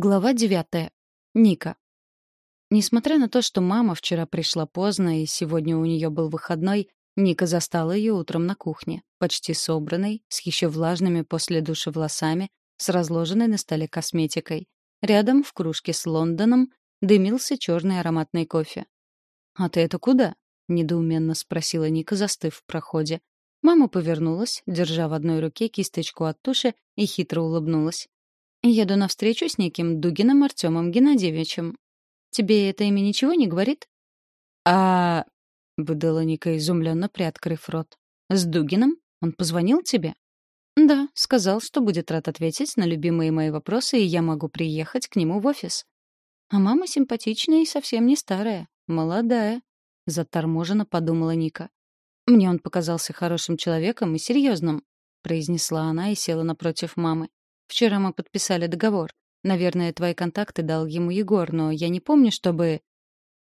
Глава девятая. Ника. Несмотря на то, что мама вчера пришла поздно и сегодня у нее был выходной, Ника застала ее утром на кухне, почти собранной, с еще влажными после душа волосами, с разложенной на столе косметикой. Рядом, в кружке с Лондоном, дымился черный ароматный кофе. «А ты это куда?» — недоуменно спросила Ника, застыв в проходе. Мама повернулась, держа в одной руке кисточку от туши, и хитро улыбнулась. Еду на встречу с неким Дугиным Артемом Геннадьевичем. Тебе это имя ничего не говорит? А... выдала Ника изумленно, приоткрыв рот. С Дугином? Он позвонил тебе? Да, сказал, что будет рад ответить на любимые мои вопросы, и я могу приехать к нему в офис. А мама симпатичная и совсем не старая, молодая, заторможенно подумала Ника. Мне он показался хорошим человеком и серьезным, произнесла она и села напротив мамы. Вчера мы подписали договор. Наверное, твои контакты дал ему Егор, но я не помню, чтобы...»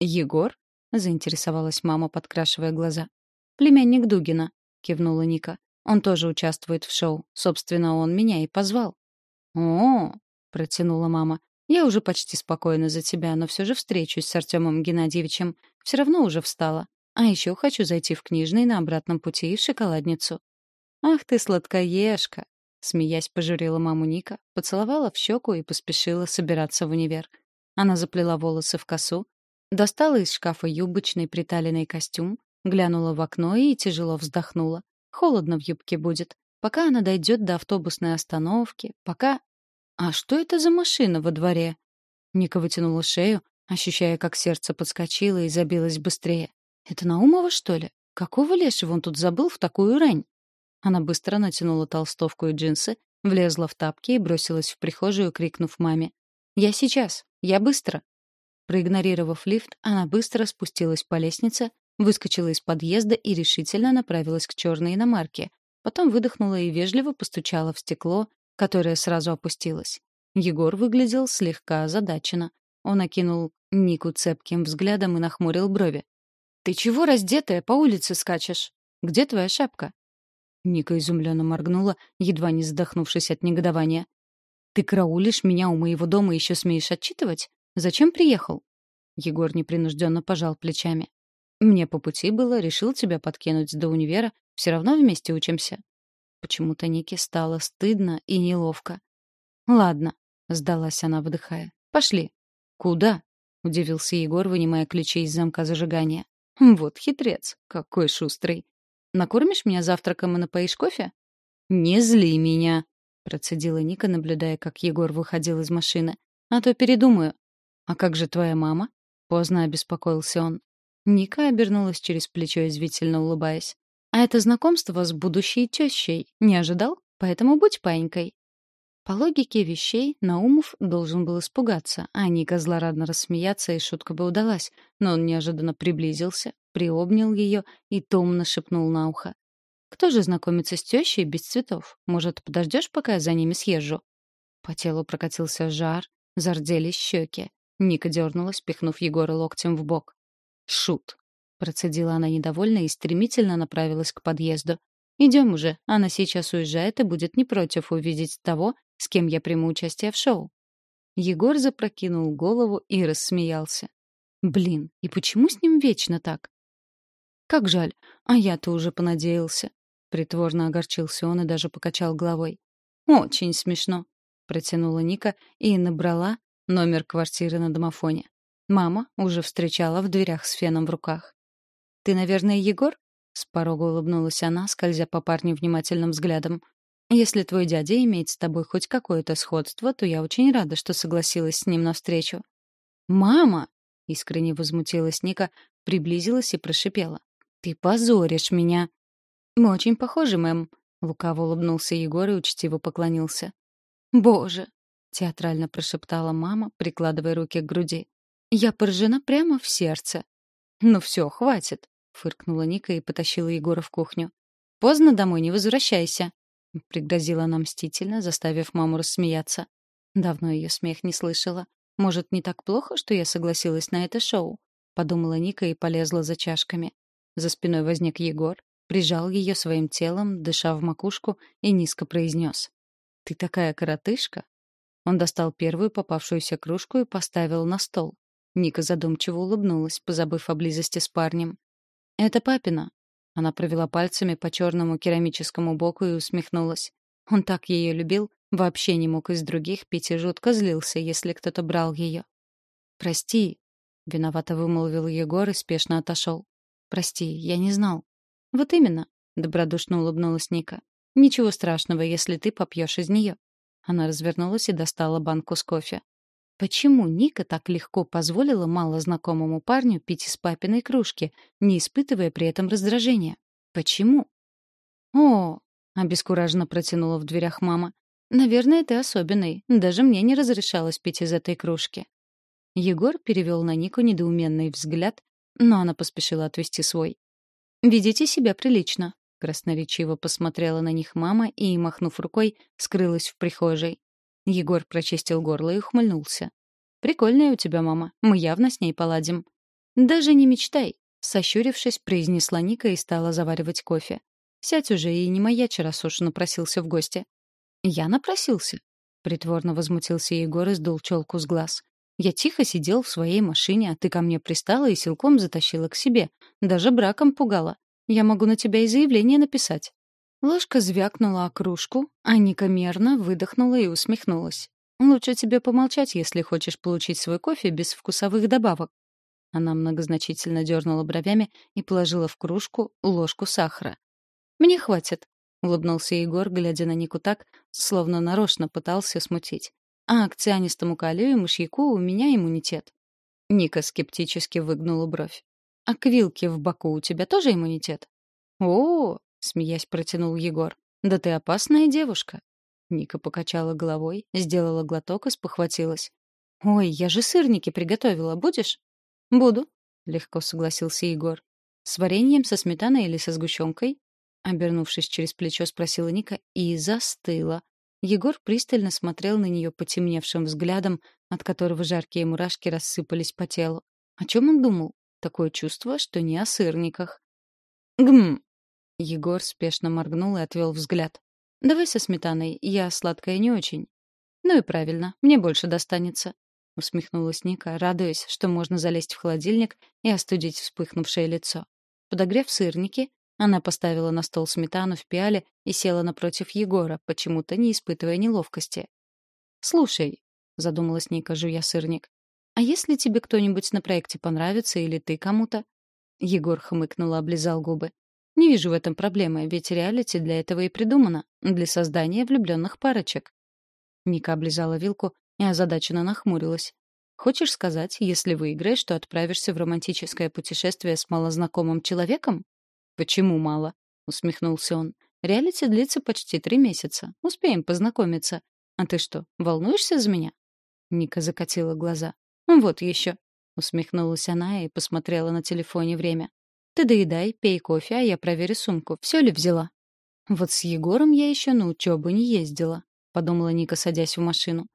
«Егор?» — заинтересовалась мама, подкрашивая глаза. «Племянник Дугина», — кивнула Ника. «Он тоже участвует в шоу. Собственно, он меня и позвал». «О!» — протянула мама. «Я уже почти спокойна за тебя, но все же встречусь с Артемом Геннадьевичем. Все равно уже встала. А еще хочу зайти в книжный на обратном пути и в шоколадницу». «Ах ты, сладкоежка!» Смеясь, пожурила маму Ника, поцеловала в щеку и поспешила собираться в универ. Она заплела волосы в косу, достала из шкафа юбочный приталенный костюм, глянула в окно и тяжело вздохнула. Холодно в юбке будет. Пока она дойдет до автобусной остановки, пока... А что это за машина во дворе? Ника вытянула шею, ощущая, как сердце подскочило и забилось быстрее. Это Наумова, что ли? Какого лешего он тут забыл в такую рань? Она быстро натянула толстовку и джинсы, влезла в тапки и бросилась в прихожую, крикнув маме. «Я сейчас! Я быстро!» Проигнорировав лифт, она быстро спустилась по лестнице, выскочила из подъезда и решительно направилась к черной иномарке. Потом выдохнула и вежливо постучала в стекло, которое сразу опустилось. Егор выглядел слегка озадаченно. Он окинул Нику цепким взглядом и нахмурил брови. «Ты чего раздетая по улице скачешь? Где твоя шапка?» Ника изумленно моргнула, едва не задохнувшись от негодования. «Ты караулишь меня у моего дома и еще смеешь отчитывать? Зачем приехал?» Егор непринужденно пожал плечами. «Мне по пути было, решил тебя подкинуть до универа, все равно вместе учимся». Почему-то Нике стало стыдно и неловко. «Ладно», — сдалась она, вдыхая. «Пошли». «Куда?» — удивился Егор, вынимая ключи из замка зажигания. «Вот хитрец, какой шустрый. Накормишь меня завтраком и напоишь кофе?» «Не зли меня», — процедила Ника, наблюдая, как Егор выходил из машины. «А то передумаю». «А как же твоя мама?» — поздно обеспокоился он. Ника обернулась через плечо, извительно улыбаясь. «А это знакомство с будущей тещей. Не ожидал? Поэтому будь паинькой». По логике вещей Наумов должен был испугаться, а Ника злорадно рассмеяться, и шутка бы удалась, но он неожиданно приблизился, приобнял ее и томно шепнул на ухо. «Кто же знакомится с тещей без цветов? Может, подождешь, пока я за ними съезжу?» По телу прокатился жар, зарделись щеки. Ника дернулась, пихнув Егора локтем в бок. «Шут!» — процедила она недовольно и стремительно направилась к подъезду. «Идем уже, она сейчас уезжает и будет не против увидеть того, с кем я приму участие в шоу. Егор запрокинул голову и рассмеялся. Блин, и почему с ним вечно так? Как жаль, а я-то уже понадеялся. Притворно огорчился он и даже покачал головой. Очень смешно, протянула Ника и набрала номер квартиры на домофоне. Мама уже встречала в дверях с феном в руках. «Ты, наверное, Егор?» — с порога улыбнулась она, скользя по парню внимательным взглядом. Если твой дядя имеет с тобой хоть какое-то сходство, то я очень рада, что согласилась с ним навстречу. Мама, искренне возмутилась Ника, приблизилась и прошипела: "Ты позоришь меня". Мы очень похожи, мэм, лукаво улыбнулся Егор и учтиво поклонился. Боже, театрально прошептала мама, прикладывая руки к груди. Я поражена прямо в сердце. Ну все, хватит, фыркнула Ника и потащила Егора в кухню. Поздно домой не возвращайся. — пригрозила она мстительно, заставив маму рассмеяться. Давно ее смех не слышала. «Может, не так плохо, что я согласилась на это шоу?» — подумала Ника и полезла за чашками. За спиной возник Егор, прижал ее своим телом, дыша в макушку, и низко произнес. «Ты такая коротышка!» Он достал первую попавшуюся кружку и поставил на стол. Ника задумчиво улыбнулась, позабыв о близости с парнем. «Это папина». Она провела пальцами по черному керамическому боку и усмехнулась. Он так ее любил, вообще не мог из других пить и жутко злился, если кто-то брал ее. «Прости», — виновато вымолвил Егор и спешно отошел. «Прости, я не знал». «Вот именно», — добродушно улыбнулась Ника. «Ничего страшного, если ты попьешь из нее». Она развернулась и достала банку с кофе. Почему Ника так легко позволила малознакомому парню пить из папиной кружки, не испытывая при этом раздражения? Почему? «О!» — обескураженно протянула в дверях мама. «Наверное, ты особенный. Даже мне не разрешалось пить из этой кружки». Егор перевел на Нику недоуменный взгляд, но она поспешила отвести свой. «Ведите себя прилично», — красноречиво посмотрела на них мама и, махнув рукой, скрылась в прихожей. Егор прочистил горло и ухмыльнулся. «Прикольная у тебя мама. Мы явно с ней поладим». «Даже не мечтай», — сощурившись, произнесла Ника и стала заваривать кофе. «Сядь уже и не маячи, раз уж напросился в гости». «Я напросился», — притворно возмутился Егор и сдул челку с глаз. «Я тихо сидел в своей машине, а ты ко мне пристала и силком затащила к себе. Даже браком пугала. Я могу на тебя и заявление написать». Ложка звякнула о кружку, а Ника мерно выдохнула и усмехнулась. «Лучше тебе помолчать, если хочешь получить свой кофе без вкусовых добавок». Она многозначительно дернула бровями и положила в кружку ложку сахара. «Мне хватит», — улыбнулся Егор, глядя на Нику так, словно нарочно пытался смутить. «А к цианистому калию и мышьяку у меня иммунитет». Ника скептически выгнула бровь. «А к вилке в боку у тебя тоже иммунитет?» «О, смеясь протянул Егор. Да ты опасная девушка. Ника покачала головой, сделала глоток и спохватилась. Ой, я же сырники приготовила, будешь? Буду, легко согласился Егор. С вареньем, со сметаной или со сгущенкой? Обернувшись через плечо, спросила Ника и застыла. Егор пристально смотрел на нее потемневшим взглядом, от которого жаркие мурашки рассыпались по телу. О чем он думал? Такое чувство, что не о сырниках. «Гм!» Егор спешно моргнул и отвел взгляд. «Давай со сметаной, я сладкая не очень». «Ну и правильно, мне больше достанется», — усмехнулась Ника, радуясь, что можно залезть в холодильник и остудить вспыхнувшее лицо. Подогрев сырники, она поставила на стол сметану в пиале и села напротив Егора, почему-то не испытывая неловкости. «Слушай», — задумалась Ника, жуя сырник, «а если тебе кто-нибудь на проекте понравится или ты кому-то?» Егор хмыкнул и облизал губы. Не вижу в этом проблемы, ведь реалити для этого и придумано, для создания влюбленных парочек. Ника облизала вилку и озадаченно нахмурилась. Хочешь сказать, если выиграешь, то отправишься в романтическое путешествие с малознакомым человеком? Почему мало? усмехнулся он. Реалити длится почти три месяца. Успеем познакомиться. А ты что, волнуешься за меня? Ника закатила глаза. Вот еще. Усмехнулась она и посмотрела на телефоне время. Ты доедай, пей кофе, а я проверю сумку. Все ли взяла? Вот с Егором я еще на учебу не ездила, подумала Ника, садясь в машину.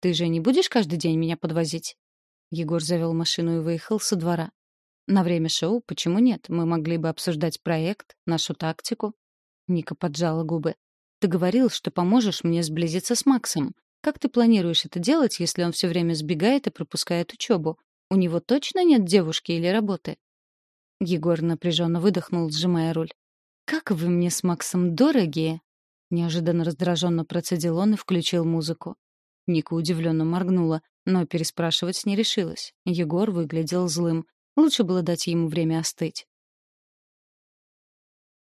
Ты же не будешь каждый день меня подвозить? Егор завел машину и выехал со двора. На время шоу почему нет? Мы могли бы обсуждать проект, нашу тактику. Ника поджала губы. Ты говорил, что поможешь мне сблизиться с Максом. Как ты планируешь это делать, если он все время сбегает и пропускает учебу? У него точно нет девушки или работы? Егор напряженно выдохнул, сжимая руль. «Как вы мне с Максом дорогие!» Неожиданно раздраженно процедил он и включил музыку. Ника удивленно моргнула, но переспрашивать не решилась. Егор выглядел злым. Лучше было дать ему время остыть.